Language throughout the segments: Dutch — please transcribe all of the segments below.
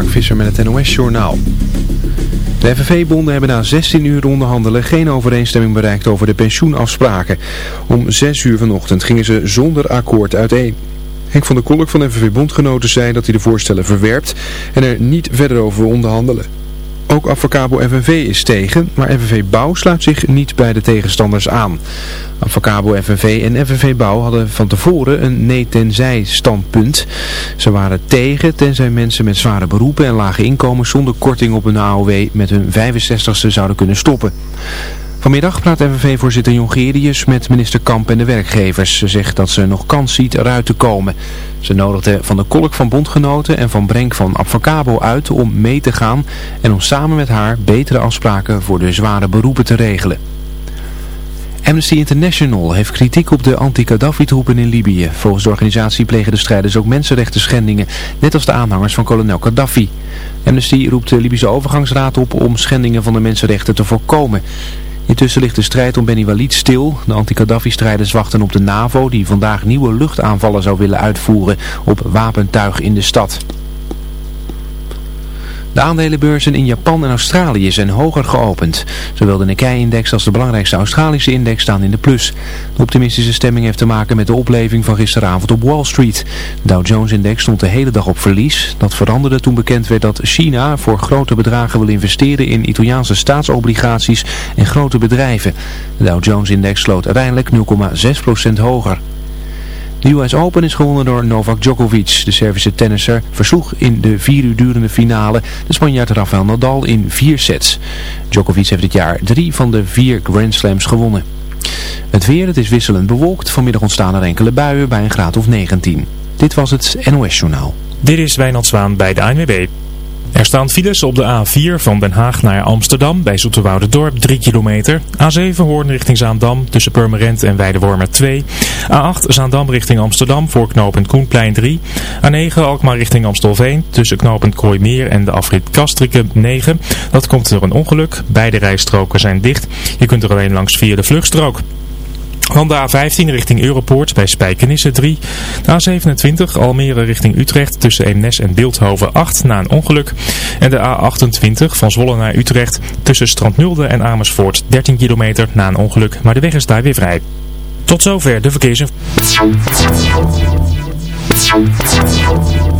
Mark Visser met het NOS-journaal. De FNV-bonden hebben na 16 uur onderhandelen geen overeenstemming bereikt over de pensioenafspraken. Om 6 uur vanochtend gingen ze zonder akkoord uiteen. Henk van der Kolk van FNV-bondgenoten zei dat hij de voorstellen verwerpt en er niet verder over wil onderhandelen. Ook Avocabo FNV is tegen, maar FNV Bouw sluit zich niet bij de tegenstanders aan. Avocabo FNV en FNV Bouw hadden van tevoren een nee-tenzij standpunt. Ze waren tegen tenzij mensen met zware beroepen en lage inkomens zonder korting op hun AOW met hun 65ste zouden kunnen stoppen. Vanmiddag praat FNV-voorzitter Jongerius met minister Kamp en de werkgevers. Ze zegt dat ze nog kans ziet eruit te komen. Ze nodigde Van de Kolk van Bondgenoten en Van Brenk van Advocabo uit om mee te gaan en om samen met haar betere afspraken voor de zware beroepen te regelen. Amnesty International heeft kritiek op de anti-Gaddafi-troepen in Libië. Volgens de organisatie plegen de strijders ook mensenrechten schendingen, net als de aanhangers van kolonel Gaddafi. Amnesty roept de Libische overgangsraad op om schendingen van de mensenrechten te voorkomen. Intussen ligt de strijd om Beni Walid stil. De anti-Gaddafi-strijders wachten op de NAVO die vandaag nieuwe luchtaanvallen zou willen uitvoeren op wapentuig in de stad. De aandelenbeurzen in Japan en Australië zijn hoger geopend. Zowel de Nikkei-index als de belangrijkste Australische index staan in de plus. De optimistische stemming heeft te maken met de opleving van gisteravond op Wall Street. De Dow Jones-index stond de hele dag op verlies. Dat veranderde toen bekend werd dat China voor grote bedragen wil investeren in Italiaanse staatsobligaties en grote bedrijven. De Dow Jones-index sloot uiteindelijk 0,6% hoger. De US Open is gewonnen door Novak Djokovic. De Servische tennisser versloeg in de vier uur durende finale de Spanjaard Rafael Nadal in vier sets. Djokovic heeft dit jaar drie van de vier Grand Slams gewonnen. Het weer, het is wisselend bewolkt. Vanmiddag ontstaan er enkele buien bij een graad of 19. Dit was het NOS Journaal. Dit is Wijnald Zwaan bij de ANWB. Er staan files op de A4 van Den Haag naar Amsterdam bij Dorp 3 kilometer. A7 Hoorn richting Zaandam tussen Purmerend en Weidewormer 2. A8 Zaandam richting Amsterdam voor knooppunt Koenplein 3. A9 Alkmaar richting Amstelveen tussen knooppunt Kooimeer en de afrit Kastriken 9. Dat komt door een ongeluk. Beide rijstroken zijn dicht. Je kunt er alleen langs via de vluchtstrook. Van de A15 richting Europoort bij Spijkenisse 3. De A27 Almere richting Utrecht tussen Eemnes en Beeldhoven 8 na een ongeluk. En de A28 van Zwolle naar Utrecht tussen Strandnulde en Amersfoort 13 kilometer na een ongeluk. Maar de weg is daar weer vrij. Tot zover de verkeersinformatie.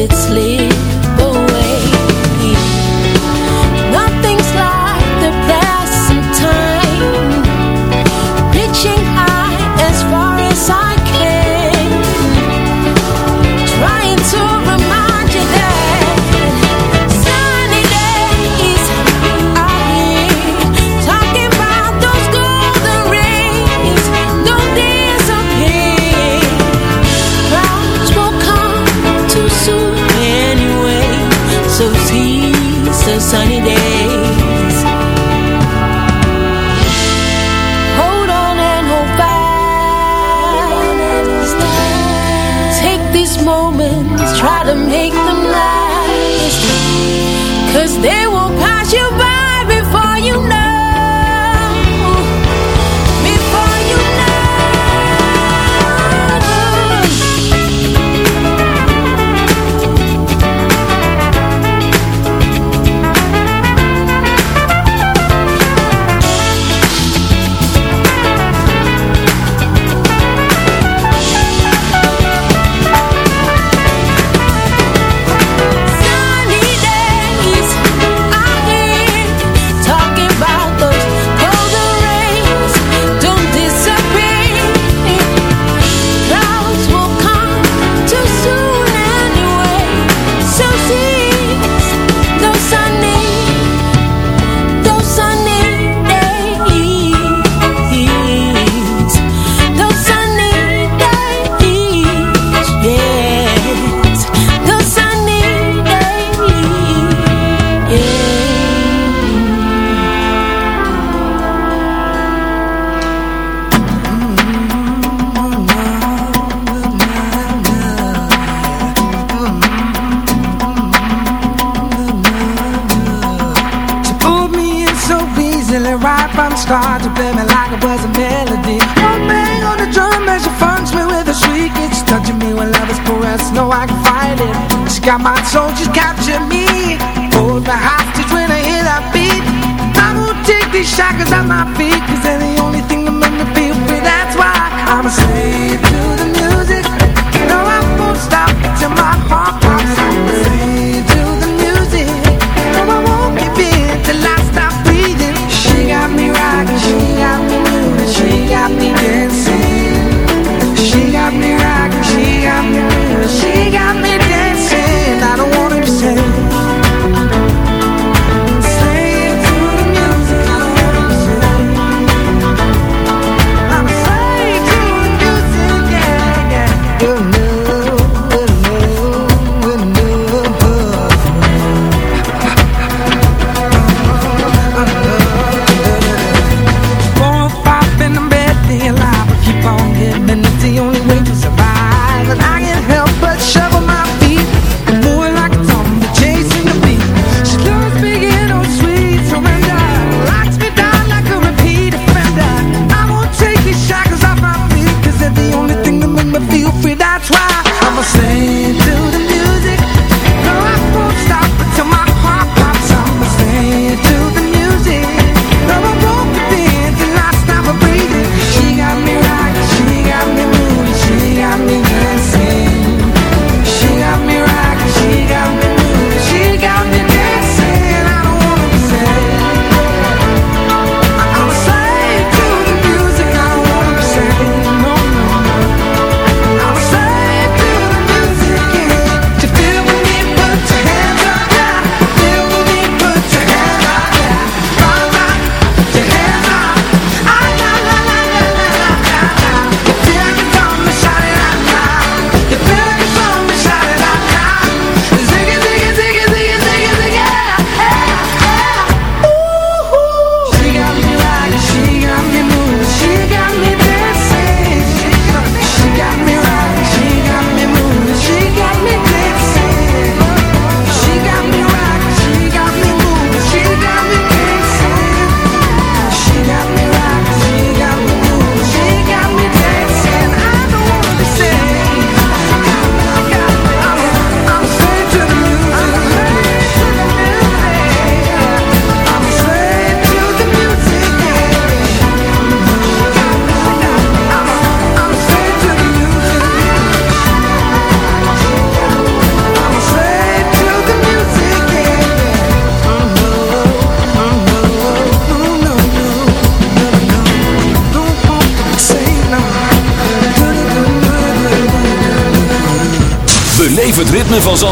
it's late. sunny day. these shackles at my feet, cause any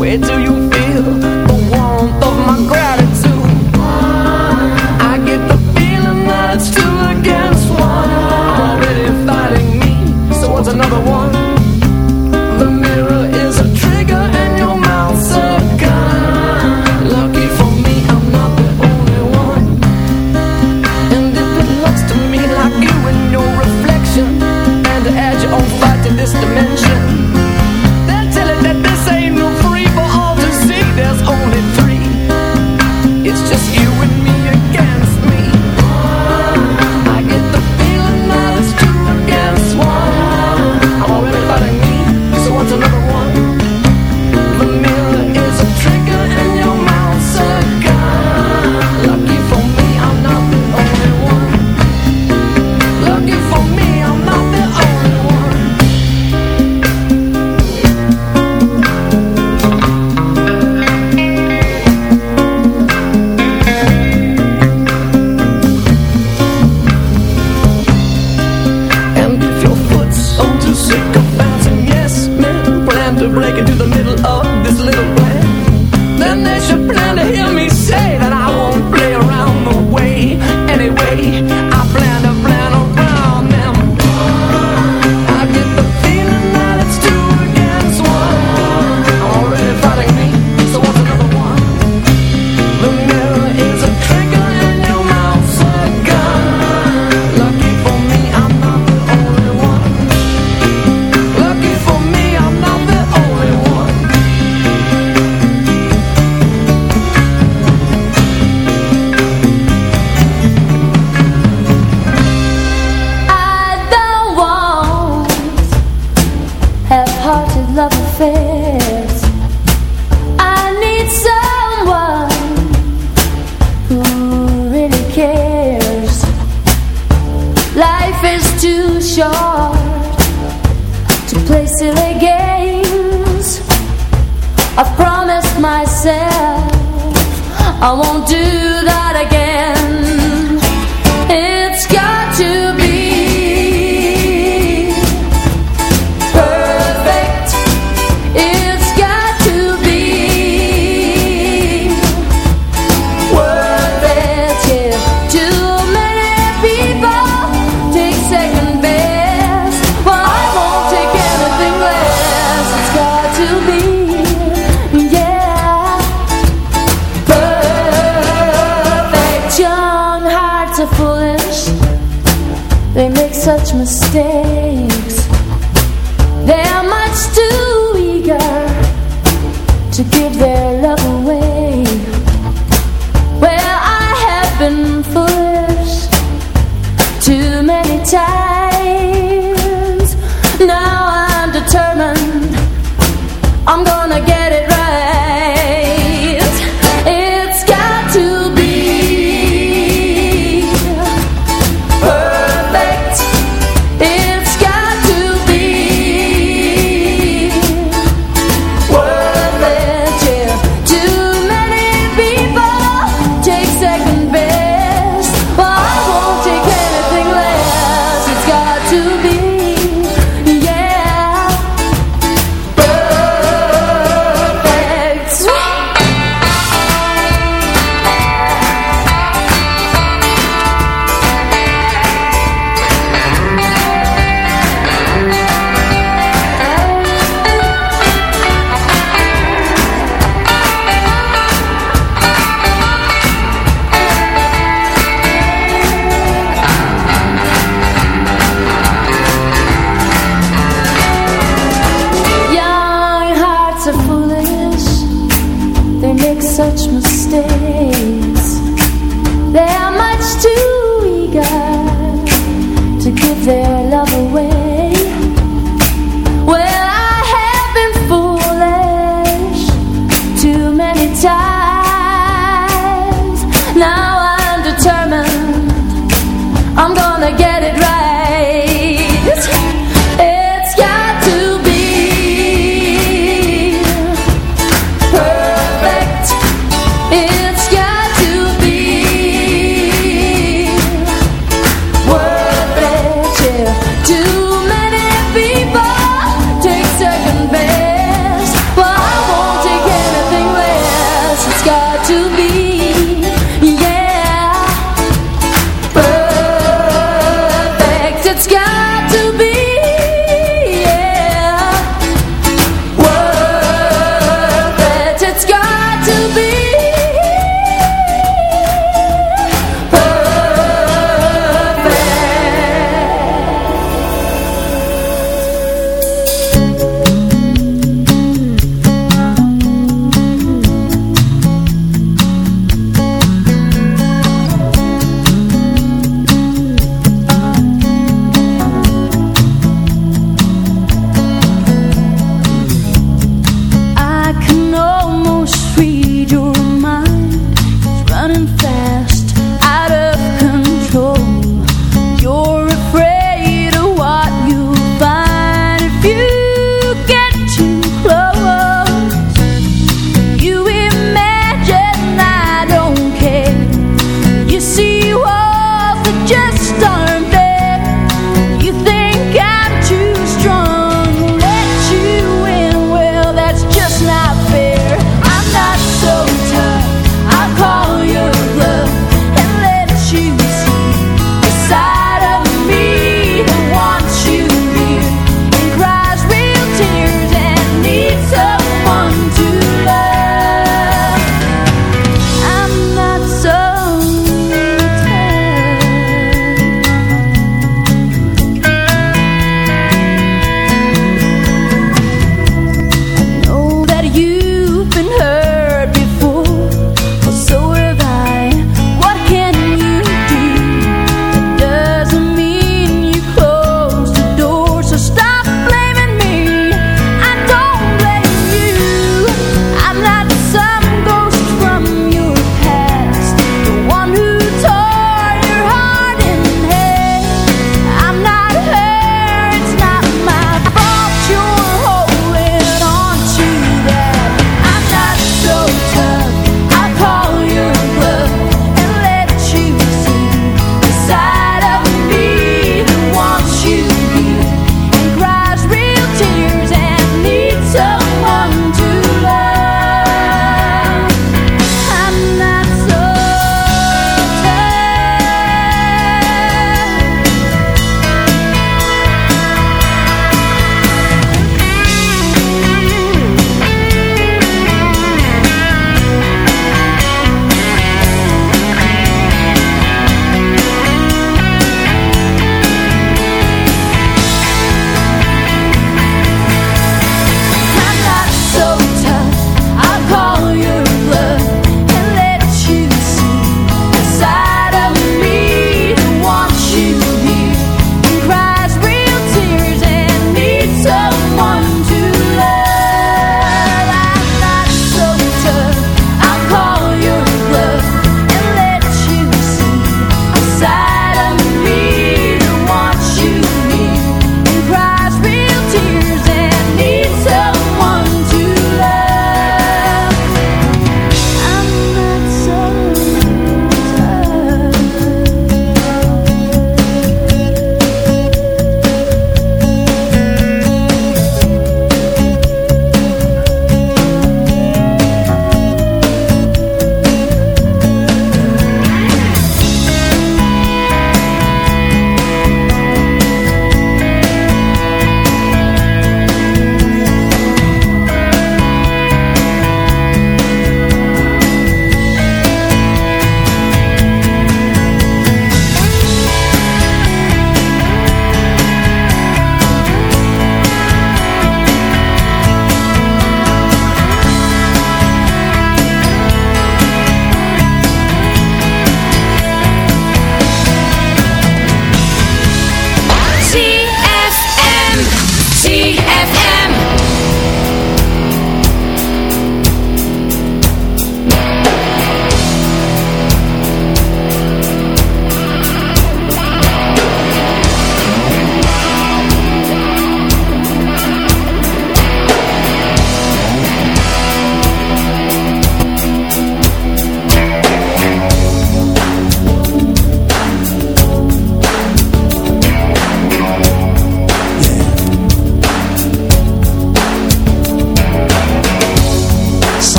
Where do you feel?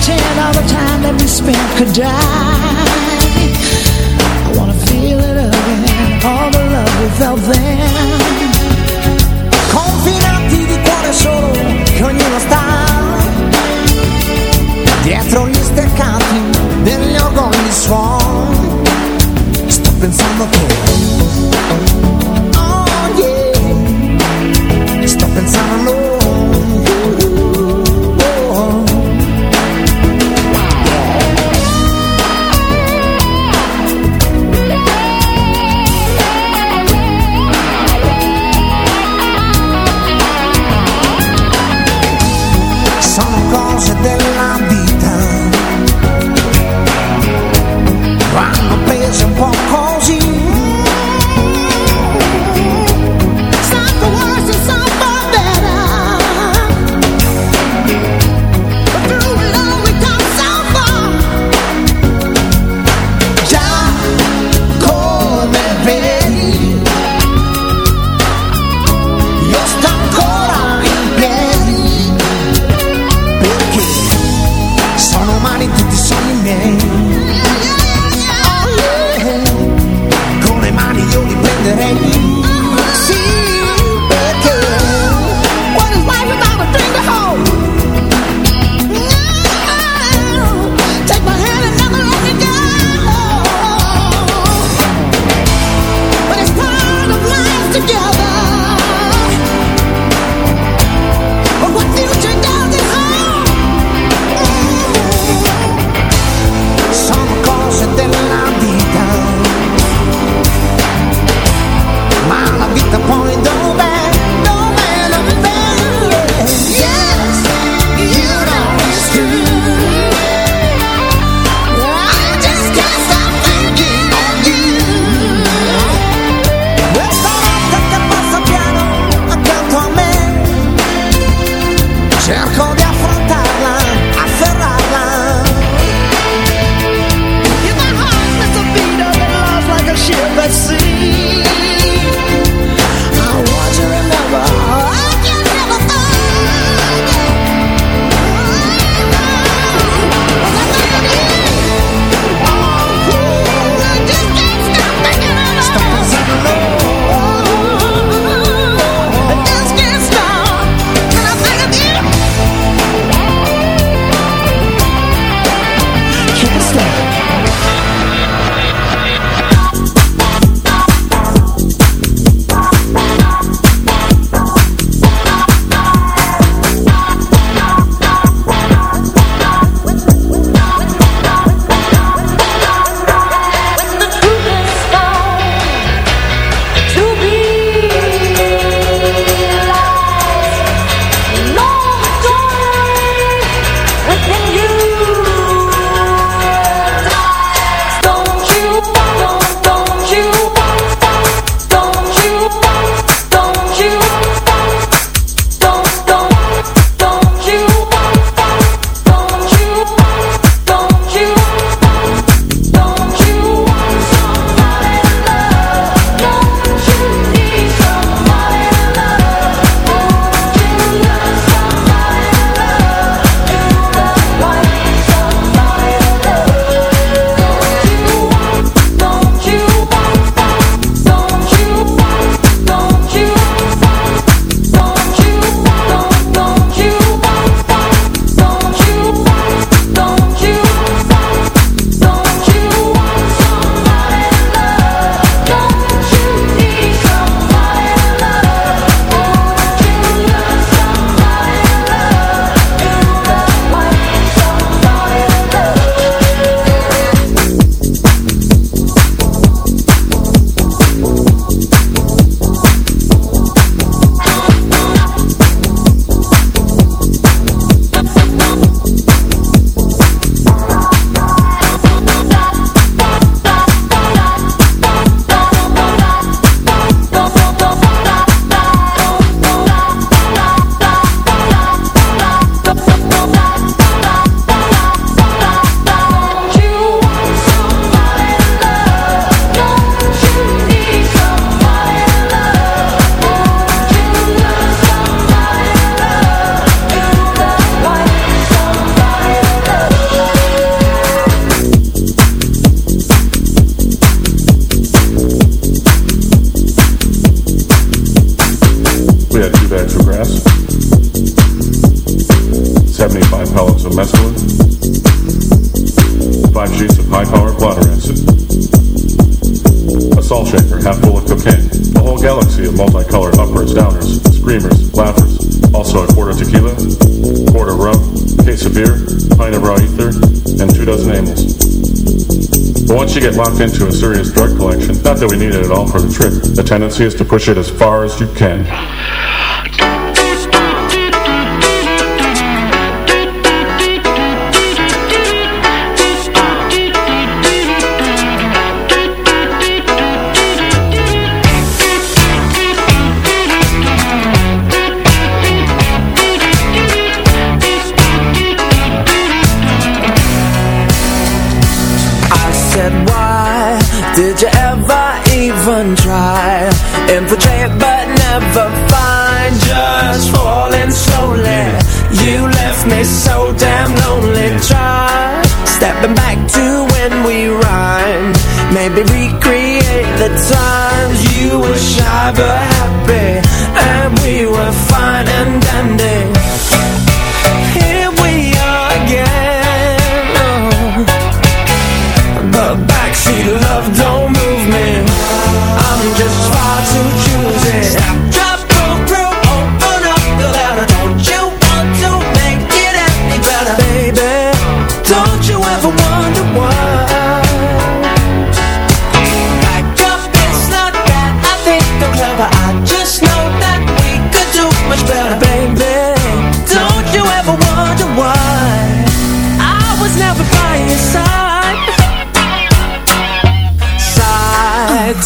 pretend all the time that we spent could die I wanna feel it again All the love we felt then Confinati di cuore solo Che ognuno sta Dietro gli steccati Degli orgogli suoni. Sto pensando che is to push it as far as you can. times you were shy but happy And we were fine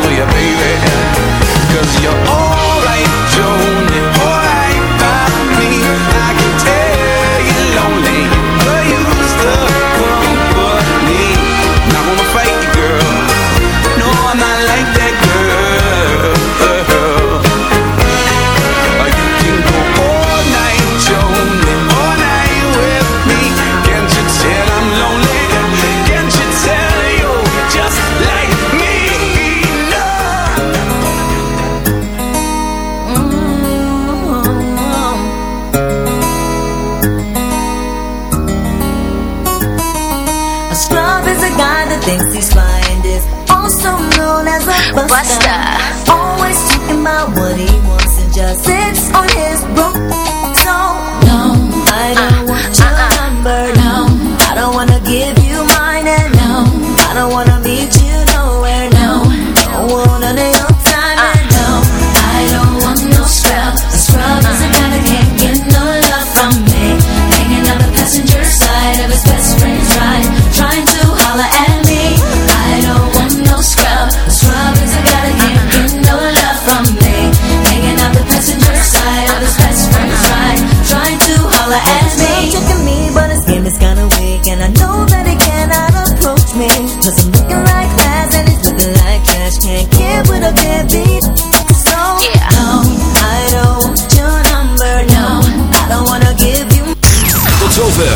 will you, baby? Cause you're alright, Joan.